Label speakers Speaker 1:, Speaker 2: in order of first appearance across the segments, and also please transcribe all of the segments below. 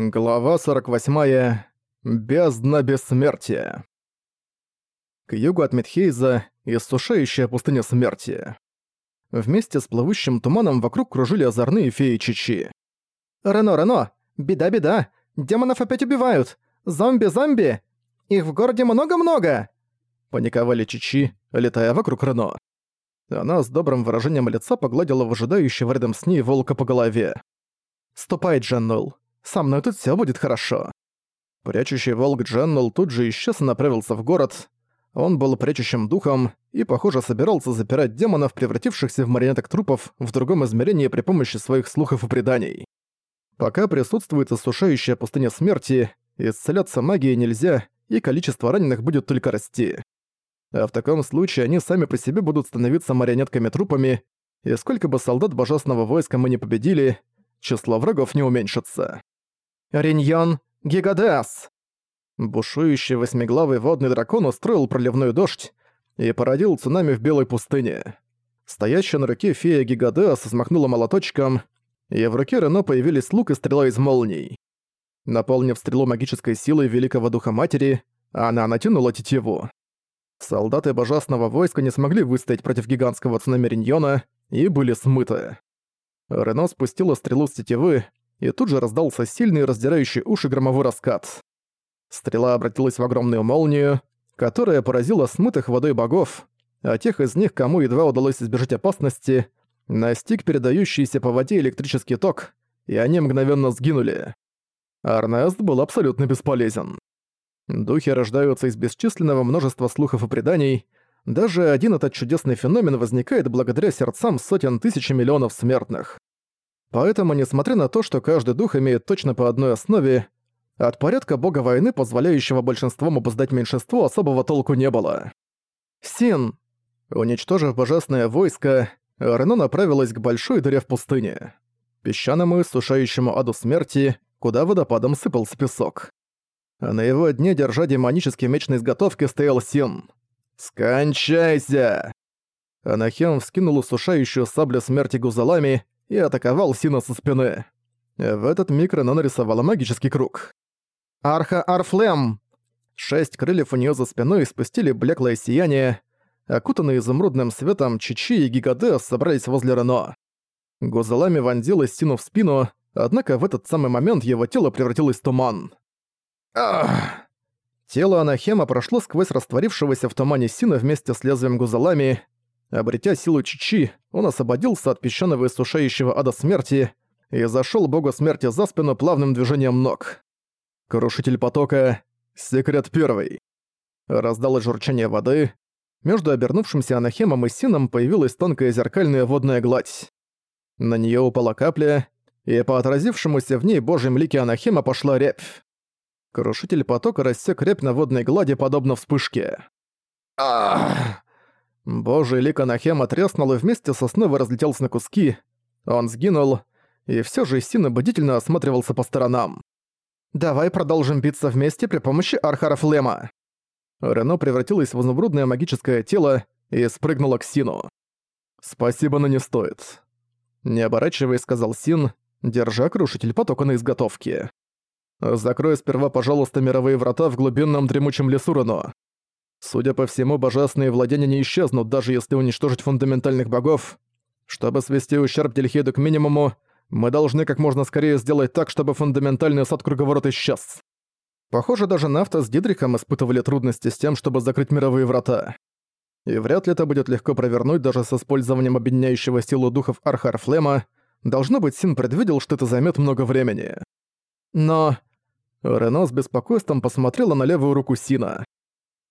Speaker 1: Глава 48. Бездна бессмертия. К югу от Медхейза иссушающая пустыня смерти. Вместе с плывущим туманом вокруг кружили озорные феи Чичи.
Speaker 2: «Рено, Рено! Беда-беда! Демонов опять убивают! Зомби-зомби! Их в городе много-много!»
Speaker 1: Паниковали Чичи, летая вокруг Рено. Она с добрым выражением лица погладила выжидающего рядом с ней волка по голове.
Speaker 2: «Ступай, Джаннул. Со мной тут все будет хорошо».
Speaker 1: Прячущий волк Дженнел тут же исчез и направился в город. Он был прячущим духом и, похоже, собирался запирать демонов, превратившихся в марионеток трупов, в другом измерении при помощи своих слухов и преданий. Пока присутствует осушающая пустыня смерти, исцеляться магией нельзя, и количество раненых будет только расти. А в таком случае они сами по себе будут становиться марионетками-трупами, и сколько бы солдат божественного войска мы не победили, число врагов не уменьшится.
Speaker 2: Риньян Гигадес!
Speaker 1: Бушующий восьмиглавый водный дракон устроил проливной дождь и породил цунами в белой пустыне. Стоящая на руке фея Гигадес взмахнула молоточком, и в руке Рено появились лук и стрела из молний. Наполнив стрелу магической силой великого духа матери, она натянула тетиву. Солдаты божественного войска не смогли выстоять против гигантского цунами Риньона и были смыты. Рено спустила стрелу с тетивы, и тут же раздался сильный раздирающий уши громовой раскат. Стрела обратилась в огромную молнию, которая поразила смытых водой богов, а тех из них, кому едва удалось избежать опасности, настиг передающийся по воде электрический ток, и они мгновенно сгинули. Арнест был абсолютно бесполезен. Духи рождаются из бесчисленного множества слухов и преданий, даже один этот чудесный феномен возникает благодаря сердцам сотен тысяч миллионов смертных. Поэтому, несмотря на то, что каждый дух имеет точно по одной основе, от порядка бога войны, позволяющего большинством обуздать меньшинство, особого толку не было. Син, уничтожив божественное войско, Рено направилась к большой дыре в пустыне, песчаному и сушающему аду смерти, куда водопадом сыпался песок. А на его дне, держа демонический меч на изготовке, стоял Син. «Скончайся!» Анахем вскинул усушающую саблю смерти гузалами и атаковал Сина со спины. В этот миг Рена нарисовала магический круг.
Speaker 2: «Арха Арфлем!»
Speaker 1: Шесть крыльев у нее за спиной спустили блеклое сияние. Окутанные изумрудным светом Чичи и Гигадеос собрались возле Рено. Гузалами вонзила Сину в спину, однако в этот самый момент его тело превратилось в туман. «Ах!» Тело Анахема прошло сквозь растворившегося в тумане Сина вместе с лезвием гузалами. Обретя силу Чичи, он освободился от песчаного и ада смерти и зашел богу смерти за спину плавным движением ног. Крушитель потока. Секрет первый. Раздалось журчание воды. Между обернувшимся Анахемом и Сином появилась тонкая зеркальная водная гладь. На нее упала капля, и по отразившемуся в ней божьем лике Анахема пошла рябь. Крушитель потока рассек репь на водной глади, подобно вспышке. Ах! Божий лик Анахема треснул и вместе со снова разлетелся на куски. Он сгинул, и все же Сина бдительно осматривался по сторонам.
Speaker 2: «Давай продолжим биться вместе при помощи Архара Флема!»
Speaker 1: Рено превратилось в изумрудное магическое тело и спрыгнуло к Сину. «Спасибо, но не стоит», — не оборачиваясь, сказал Син, держа крушитель потока на изготовке. Закрой сперва, пожалуйста, мировые врата в глубинном дремучем лесу Рено. Судя по всему, божественные владения не исчезнут, даже если уничтожить фундаментальных богов. Чтобы свести ущерб Дельхейду к минимуму, мы должны как можно скорее сделать так, чтобы фундаментальный сад круговорот исчез. Похоже, даже Нафта с Дидриком испытывали трудности с тем, чтобы закрыть мировые врата. И вряд ли это будет легко провернуть даже с использованием объединяющего силу духов Архарфлема. Должно быть, Син предвидел, что это займет много времени. Но Рено с беспокойством посмотрела на левую руку Сина.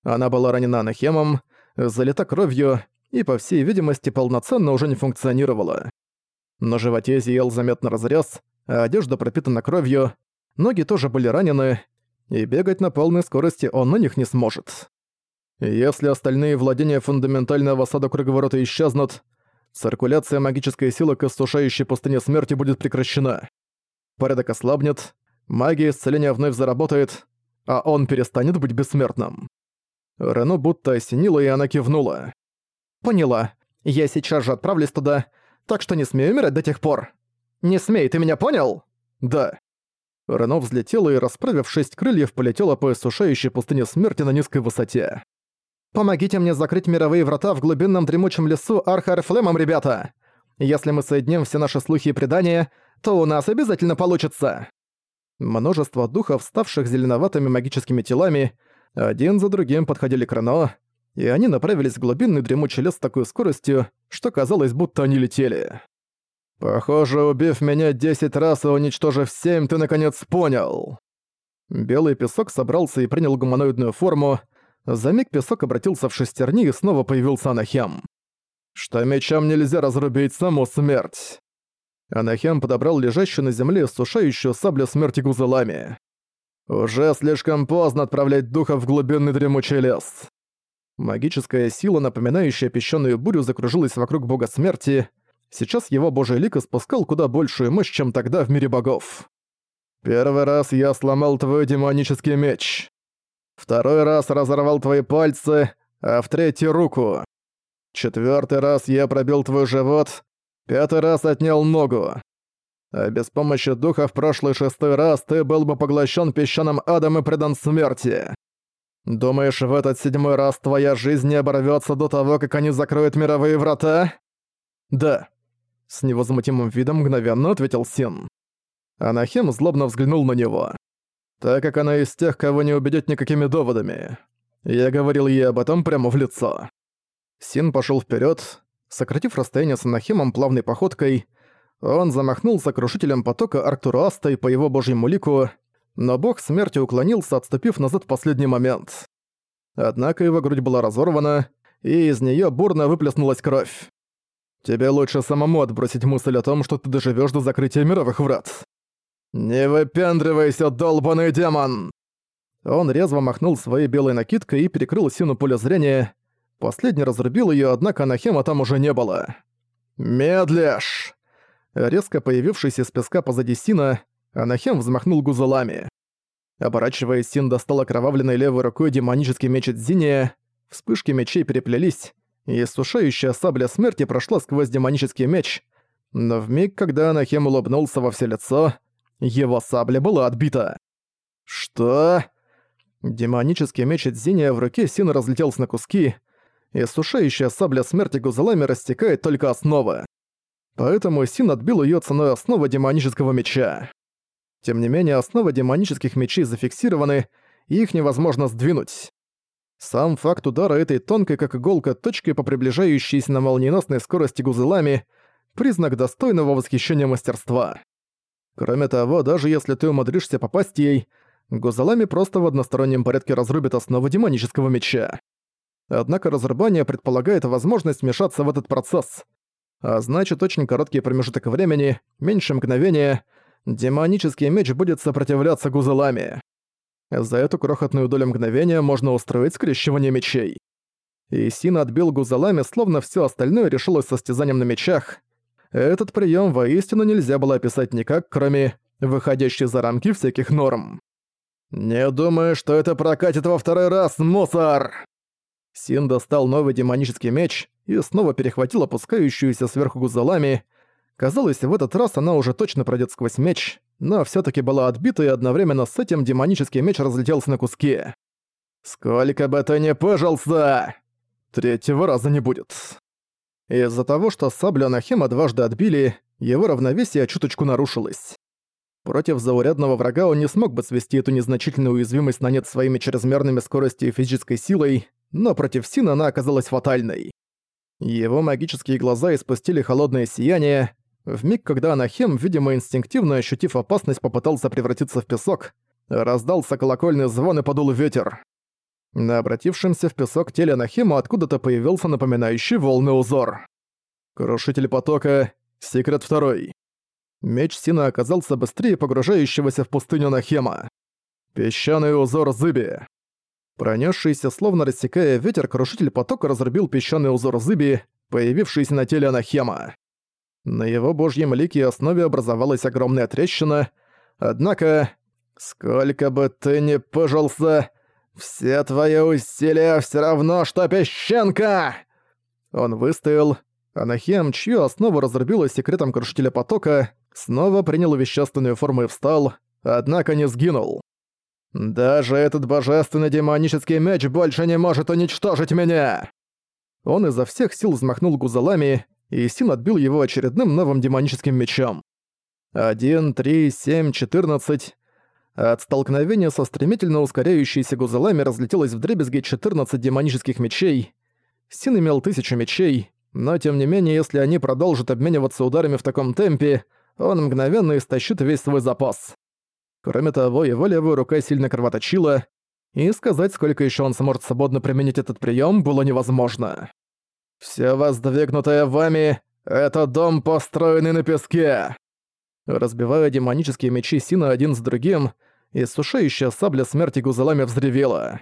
Speaker 1: Она была ранена нахемом, залита кровью и, по всей видимости, полноценно уже не функционировала. На животе зиял заметно разрез, а одежда пропитана кровью, ноги тоже были ранены, и бегать на полной скорости он на них не сможет. Если остальные владения фундаментального осада круговорота исчезнут, циркуляция магической силы к осушающей пустыне смерти будет прекращена. Порядок ослабнет, магия исцеления вновь заработает, а он перестанет быть бессмертным». Рено будто осенила, и она кивнула.
Speaker 2: «Поняла. Я сейчас же отправлюсь туда, так что не смей умирать до тех пор. Не смей, ты меня понял?»
Speaker 1: «Да». Рено взлетела и, расправив шесть крыльев, полетела по иссушающей пустыне смерти на низкой высоте.
Speaker 2: «Помогите мне закрыть мировые врата в глубинном дремучем лесу Архарфлемом, ребята! Если мы соединим все наши слухи и предания, то у нас обязательно получится!»
Speaker 1: Множество духов, ставших зеленоватыми магическими телами, один за другим подходили к Рено, и они направились в глубинный дремучий лес с такой скоростью, что казалось, будто они летели. «Похоже, убив меня десять раз и уничтожив семь, ты наконец понял!» Белый песок собрался и принял гуманоидную форму. За миг песок обратился в шестерни и снова появился Анахем. «Что мечом нельзя разрубить саму смерть!» Анахем подобрал лежащую на земле сушающую саблю смерти гузелами. «Уже слишком поздно отправлять духа в глубинный дремучий лес». Магическая сила, напоминающая песчаную бурю, закружилась вокруг бога смерти. Сейчас его божий лик испускал куда большую мощь, чем тогда в мире богов. «Первый раз я сломал твой демонический меч. Второй раз разорвал твои пальцы, а в третий — руку. Четвертый раз я пробил твой живот, Пятый раз отнял ногу. А без помощи духа в прошлый шестой раз ты был бы поглощен песчаным адом и предан смерти. Думаешь, в этот седьмой раз твоя жизнь не оборвётся до того, как они закроют мировые врата? Да. С невозмутимым видом мгновенно ответил Син. Анахим злобно взглянул на него. Так как она из тех, кого не убедить никакими доводами. Я говорил ей об этом прямо в лицо. Син пошел вперед, Сократив расстояние с Анахимом плавной походкой, он замахнулся крушителем потока Арктураста и по его божьему лику, но бог смерти уклонился, отступив назад в последний момент. Однако его грудь была разорвана, и из нее бурно выплеснулась кровь. «Тебе лучше самому отбросить мысль о том, что ты доживешь до закрытия мировых врат». «Не выпендривайся, долбанный демон!» Он резво махнул своей белой накидкой и перекрыл сину поля зрения, Последний разрубил ее, однако Анахема там уже не было. «Медлишь!» Резко появившись из песка позади Сина, Анахем взмахнул гузелами. Оборачиваясь, Син достал окровавленной левой рукой демонический меч Дзиния, вспышки мечей переплелись, и сушающая сабля смерти прошла сквозь демонический меч, но в миг, когда Анахем улыбнулся во все лицо, его сабля была отбита. «Что?» Демонический меч Дзиния в руке Сина разлетелся на куски, и сушающая сабля смерти гузелами растекает только основа. Поэтому Син отбил ее ценой основы демонического меча. Тем не менее, основы демонических мечей зафиксированы, и их невозможно сдвинуть. Сам факт удара этой тонкой, как иголка, точкой по приближающейся на молниеносной скорости гузелами – признак достойного восхищения мастерства. Кроме того, даже если ты умудришься попасть ей, гузелами просто в одностороннем порядке разрубит основу демонического меча. Однако разрывание предполагает возможность вмешаться в этот процесс. А значит, очень короткий промежуток времени, меньше мгновения, демонический меч будет сопротивляться гузелами. За эту крохотную долю мгновения можно устроить скрещивание мечей. И Син отбил гузелами, словно все остальное решилось состязанием на мечах. Этот прием воистину нельзя было описать никак, кроме выходящей за рамки всяких норм. «Не думаю, что это прокатит во второй раз, мусор!» Син достал новый демонический меч и снова перехватил опускающуюся сверху гузалами. Казалось, в этот раз она уже точно пройдет сквозь меч, но все таки была отбита, и одновременно с этим демонический меч разлетелся на куски. «Сколько бы ты ни пожался!» «Третьего раза не будет». Из-за того, что саблю Анахима дважды отбили, его равновесие чуточку нарушилось. Против заурядного врага он не смог бы свести эту незначительную уязвимость на нет своими чрезмерными скоростью и физической силой, но против Сина она оказалась фатальной. Его магические глаза испустили холодное сияние. В миг, когда Анахем, видимо инстинктивно ощутив опасность, попытался превратиться в песок, раздался колокольный звон и подул ветер. На обратившемся в песок теле Анахема откуда-то появился напоминающий волны узор. Крушитель потока, секрет второй. Меч Сина оказался быстрее погружающегося в пустыню Анахема. Песчаный узор Зыби. Пронесшийся, словно рассекая ветер, крушитель потока разрубил песчаный узор зыби, появившийся на теле Анахема. На его божьем лике основе образовалась огромная трещина, однако... «Сколько бы ты ни пыжился, все твои усилия все равно, что песчинка!» Он выстоял. Анахем, чью основу разрубила секретом крушителя потока, снова принял вещественную форму и встал, однако не сгинул. «Даже этот божественный демонический меч больше не может уничтожить меня!» Он изо всех сил взмахнул гузалами, и Син отбил его очередным новым демоническим мечом. 1, 3, 7, 14. От столкновения со стремительно ускоряющейся гузалами разлетелось вдребезги 14 демонических мечей. Син имел тысячу мечей, но тем не менее, если они продолжат обмениваться ударами в таком темпе, он мгновенно истощит весь свой запас. Кроме того, его левая рука сильно кровоточила, и сказать, сколько еще он сможет свободно применить этот прием, было невозможно. «Все воздвигнутое вами — это дом, построенный на песке!» Разбивая демонические мечи Сина один с другим, иссушающая сабля смерти гузелами взревела.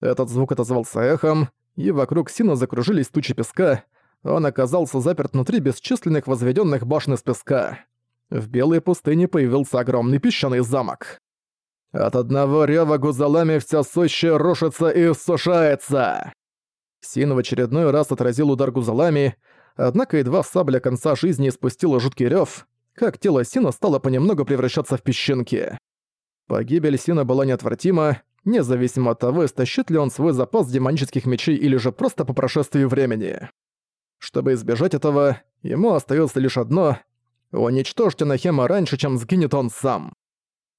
Speaker 1: Этот звук отозвался эхом, и вокруг Сина закружились тучи песка, он оказался заперт внутри бесчисленных возведенных башен из песка в белой пустыне появился огромный песчаный замок. От одного рева гузалами вся сущая рушится и сушается. Син в очередной раз отразил удар гузалами, однако едва сабля конца жизни спустила жуткий рев, как тело Сина стало понемногу превращаться в песчинки. Погибель Сина была неотвратима, независимо от того, истощит ли он свой запас демонических мечей или же просто по прошествии времени. Чтобы избежать этого, ему остается лишь одно Уничтожьте Нахема раньше, чем сгинет он сам.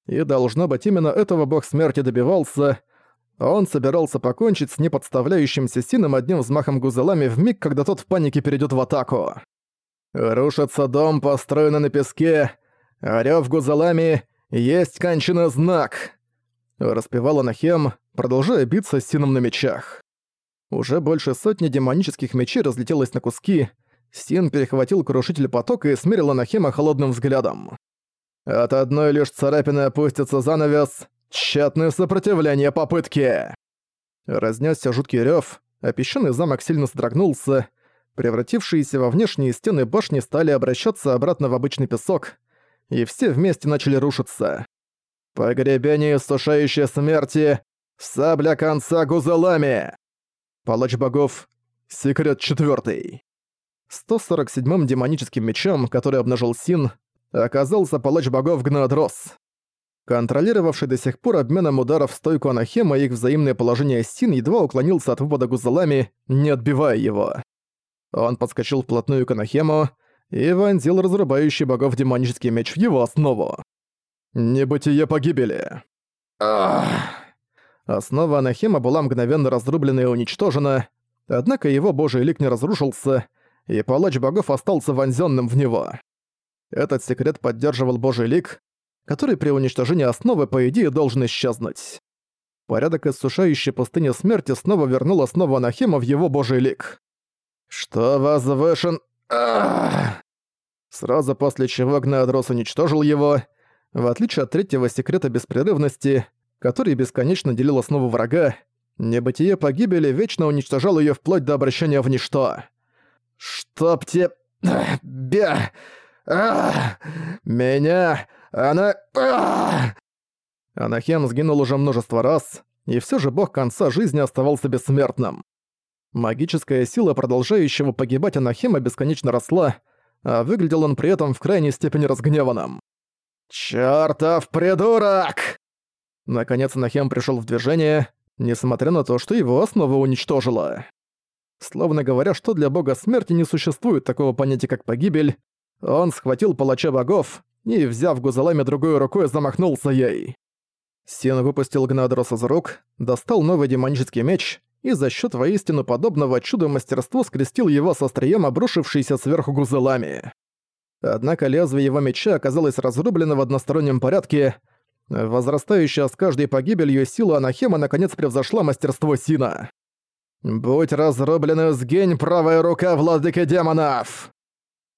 Speaker 1: И должно быть, именно этого бог смерти добивался. Он собирался покончить с неподставляющимся Сином одним взмахом гузелами в миг, когда тот в панике перейдет в атаку. Рушится дом, построенный на песке. Орёв гузелами. Есть кончина знак. Распевал Нахем, продолжая биться с Сином на мечах. Уже больше сотни демонических мечей разлетелось на куски, Стин перехватил крушитель потока и смирил Анахима холодным взглядом. От одной лишь царапины опустится занавес. Тщетное сопротивление попытки. Разнесся жуткий рев, а песчаный замок сильно содрогнулся. Превратившиеся во внешние стены башни стали обращаться обратно в обычный песок, и все вместе начали рушиться. «Погребение сушающей смерти! Сабля конца гузелами!» Палач богов. Секрет четвертый. 147-м демоническим мечом, который обнажил Син, оказался палач богов Гнадрос. Контролировавший до сих пор обменом ударов стойку Анахема и их взаимное положение Син едва уклонился от выпада гузалами, не отбивая его. Он подскочил вплотную к Анахему и вонзил разрубающий богов демонический меч в его основу. «Небытие погибели!» Ах. Основа Анахема была мгновенно разрублена и уничтожена, однако его божий лик не разрушился, и палач богов остался вонзённым в него. Этот секрет поддерживал божий лик, который при уничтожении основы, по идее, должен исчезнуть. Порядок иссушающей пустыни смерти снова вернул основу Анахима в его божий лик. «Что возвышен...» Ах! Сразу после чего Гнадрос уничтожил его, в отличие от третьего секрета беспрерывности, который бесконечно делил основу врага, небытие погибели вечно уничтожал её вплоть до обращения в ничто чтоб те... бе... меня... она... Анахен сгинул уже множество раз, и все же бог конца жизни оставался бессмертным. Магическая сила продолжающего погибать Анахема бесконечно росла, а выглядел он при этом в крайней степени разгневанным. «Чёртов придурок!» Наконец Анахем пришел в движение, несмотря на то, что его основа уничтожила. Словно говоря, что для бога смерти не существует такого понятия, как погибель, он схватил палача богов и, взяв Гузалами другой рукой, замахнулся ей. Сен выпустил гнадроса за рук, достал новый демонический меч и за счет воистину подобного чуда мастерству скрестил его со острием, обрушившийся сверху Гузалами. Однако лезвие его меча оказалось разрублено в одностороннем порядке, возрастающая с каждой погибелью сила Анахема наконец превзошла мастерство Сина. «Будь разрублена сгинь, правая рука владыки демонов!»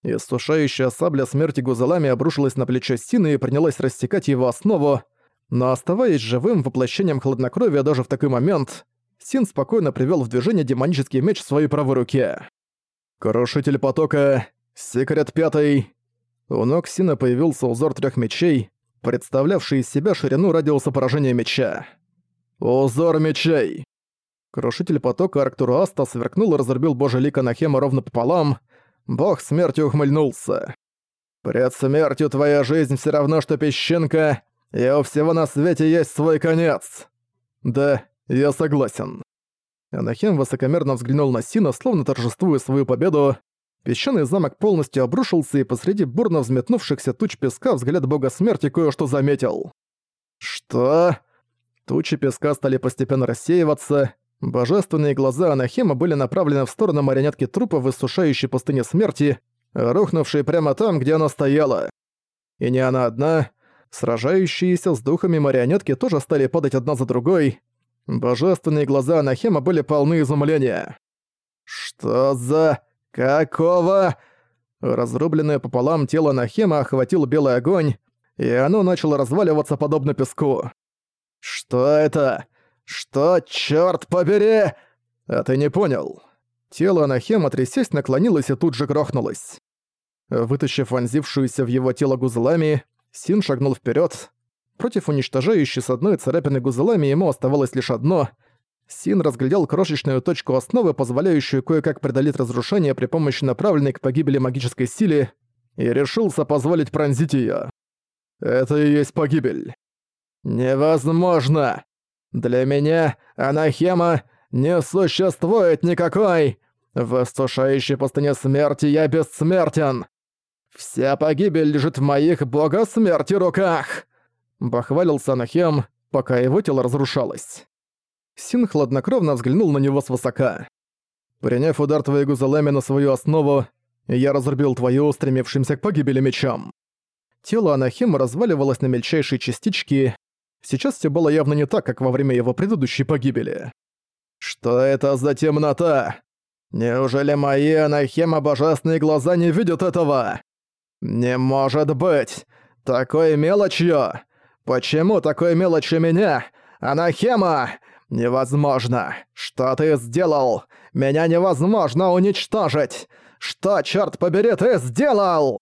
Speaker 1: Истушающая сабля смерти гузелами обрушилась на плечо Стины и принялась растекать его основу, но оставаясь живым воплощением хладнокровия даже в такой момент, Син спокойно привел в движение демонический меч в своей правой руке. «Крушитель потока! Секрет пятый!» У ног Сина появился узор трех мечей, представлявший из себя ширину радиуса поражения меча. «Узор мечей!» Крушитель потока Арктураста сверкнул и разорбил божий лик Анахема ровно пополам. Бог смерти ухмыльнулся. «Пред смертью твоя жизнь все равно, что песчинка, и у всего на свете есть свой конец!» «Да, я согласен». Анахем высокомерно взглянул на Сина, словно торжествуя свою победу. Песчаный замок полностью обрушился, и посреди бурно взметнувшихся туч песка взгляд бога смерти кое-что заметил. «Что?» Тучи песка стали постепенно рассеиваться, Божественные глаза Анахима были направлены в сторону марионетки трупа в иссушающей пустыне смерти, рухнувшей прямо там, где она стояла. И не она одна. Сражающиеся с духами марионетки тоже стали падать одна за другой. Божественные глаза Анахима были полны изумления. «Что за... какого...» Разрубленное пополам тело Нахема охватил белый огонь, и оно начало разваливаться подобно песку. «Что это? «Что, черт побери!» «А ты не понял». Тело Анахема, трясясь, наклонилось и тут же грохнулось. Вытащив вонзившуюся в его тело гузлами, Син шагнул вперед. Против уничтожающей с одной царапины гузлами ему оставалось лишь одно. Син разглядел крошечную точку основы, позволяющую кое-как преодолеть разрушение при помощи направленной к погибели магической силы, и решился позволить пронзить ее. Это и есть погибель. «Невозможно!» Для меня анахема не существует никакой. Высушающий по стене смерти я бессмертен. Вся погибель лежит в моих бога смерти руках. Бахвалился анахем, пока его тело разрушалось. Син хладнокровно взглянул на него свысока. «Приняв удар твоей гузалами на свою основу, я разрубил твою устремившимся к погибели мечом». Тело Анахима разваливалось на мельчайшие частички, Сейчас все было явно не так, как во время его предыдущей погибели. «Что это за темнота? Неужели мои анахема божественные глаза не видят этого? Не может быть! такой мелочью! Почему такой мелочью меня? Анахема! Невозможно! Что ты сделал? Меня невозможно уничтожить! Что, черт побери, ты сделал?»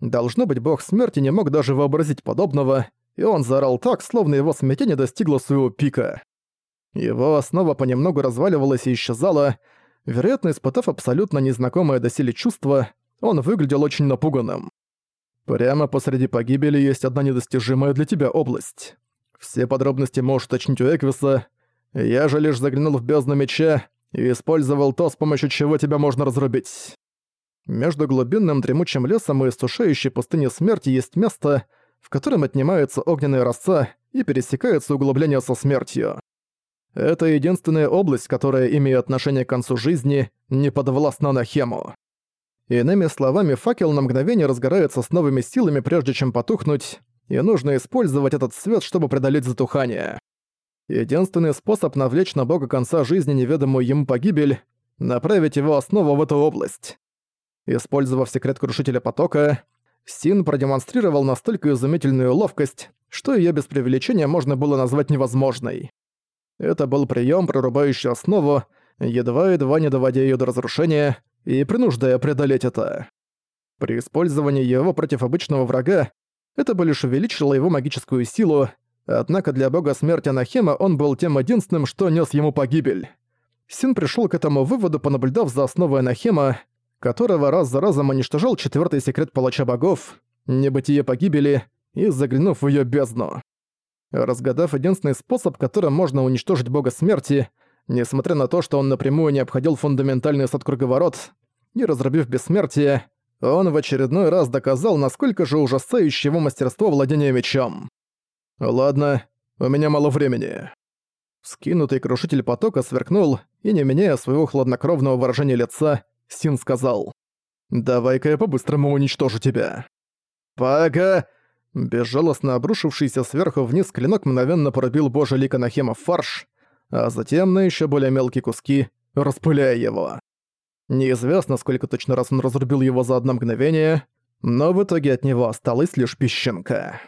Speaker 1: Должно быть, бог смерти не мог даже вообразить подобного, и он заорал так, словно его смятение достигло своего пика. Его основа понемногу разваливалась и исчезала. Вероятно, испытав абсолютно незнакомое доселе чувство, он выглядел очень напуганным. Прямо посреди погибели есть одна недостижимая для тебя область. Все подробности можешь уточнить у Эквиса. Я же лишь заглянул в бездну меча и использовал то, с помощью чего тебя можно разрубить. Между глубинным дремучим лесом и сушающей пустыней смерти есть место, которым отнимается огненная роса и пересекается углубление со смертью. Это единственная область, которая имеет отношение к концу жизни, не подвластна на. Иными словами, факел на мгновение разгорается с новыми силами, прежде чем потухнуть, и нужно использовать этот свет, чтобы преодолеть затухание. Единственный способ навлечь на бога конца жизни неведомую ему погибель — направить его основу в эту область. Использовав секрет Крушителя Потока, Син продемонстрировал настолько изумительную ловкость, что ее без преувеличения можно было назвать невозможной. Это был прием, прорубающий основу, едва-едва не доводя ее до разрушения и принуждая преодолеть это. При использовании его против обычного врага это бы лишь увеличило его магическую силу, однако для бога смерти Анахема он был тем единственным, что нес ему погибель. Син пришел к этому выводу, понаблюдав за основой Анахема, которого раз за разом уничтожал четвертый секрет палача богов, небытие погибели и заглянув в ее бездну. Разгадав единственный способ, которым можно уничтожить бога смерти, несмотря на то, что он напрямую не обходил фундаментальный сад круговорот, и разрубив бессмертие, он в очередной раз доказал, насколько же ужасающее его мастерство владения мечом. «Ладно, у меня мало времени». Скинутый крушитель потока сверкнул и, не меняя своего хладнокровного выражения лица, Син сказал. «Давай-ка я по-быстрому уничтожу тебя». Пока Безжалостно обрушившийся сверху вниз клинок мгновенно порубил божий лик Анахема в фарш, а затем на еще более мелкие куски, распыляя его. Неизвестно, сколько точно раз он разрубил его за одно мгновение, но в итоге от него осталась лишь песчинка.